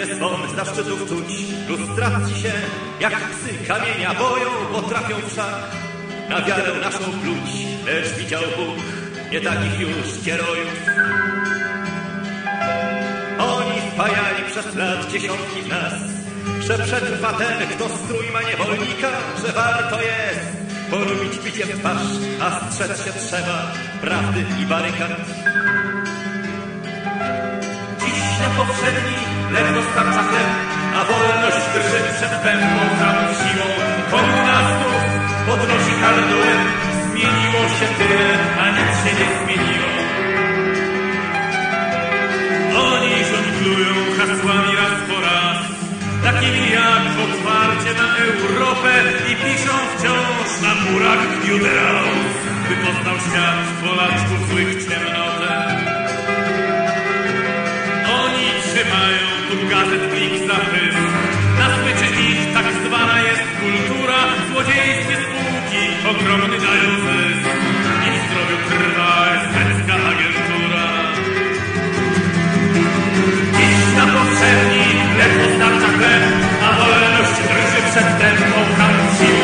życie swą zaszczytów czuć. Lustracji się, jak psy kamienia boją, potrafią wszak na wiarę naszą pluć. Lecz widział Bóg nie takich już kierojów. Oni wpajali przez lat dziesiątki w nas, że przetrwa ten, kto strój ma niewolnika, że warto jest polubić picie w twarz, a strzec się trzeba prawdy i barykad. Dziś na powszedni ledwo starcza chleb, a wolność drży przed pępą całą siłą. Komunastów podnosi handel, zmieniło się tyle, a nic się nie zmieniło. Oni żonglują hasłami raz po raz, takimi jak otwarcie na Europę i piszą wciąż na murach Judeaus, by poznał świat Polaczków złych ciemnotę. lub gazet klik za pysk. Na smyczy ich tak zwana jest kultura, złodziejskie spółki ogromny dają zysk. I w zdrowiu trwa esbecka agentura. Dziś na powszedni chleb dostarcza chleb, a wolność drży przedtem tempą.